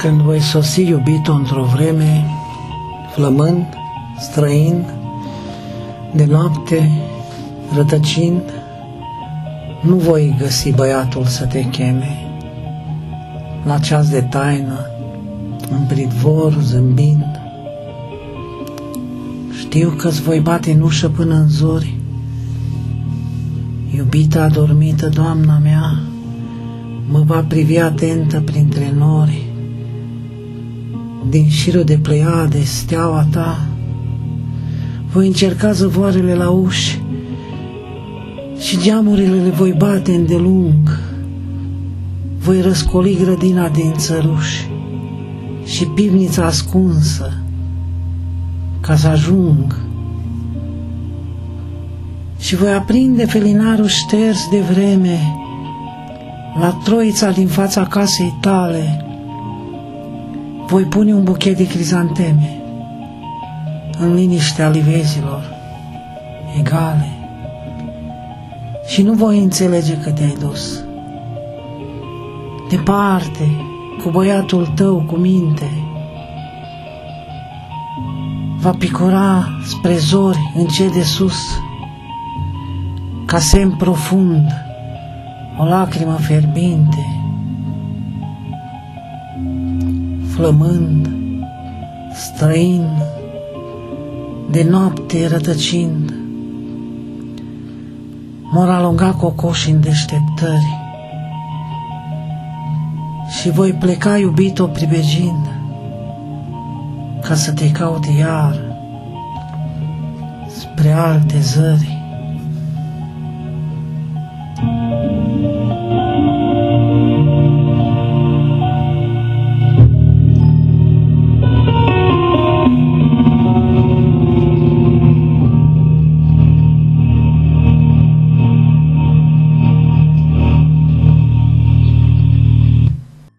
Când voi sosi iubito într-o vreme, flămând, străin, de noapte, rătăcind, nu voi găsi băiatul să te cheme. La ceas de taină, în pridvor, zâmbind, știu că-ți voi bate în ușă până în zori. Iubita adormită, doamna mea, mă va privi atentă printre nori din șirul de pleiade, steaua ta. Voi încerca zăvoarele la uși și geamurile le voi bate îndelung. Voi răscoli grădina din țăruși și pivnița ascunsă ca să ajung. Și voi aprinde felinarul șters de vreme la troița din fața casei tale, voi pune un buchet de crizanteme în liniștea livezilor egale și nu voi înțelege că te-ai dus. Departe, cu băiatul tău cu minte, va picura spre zori în ce de sus, ca semn profund, o lacrimă fierbinte, flămând, străin, de noapte rătăcind, mor alunga cocoși în deșteptări și voi pleca iubit-o pribegind ca să te caut iar spre alte zări.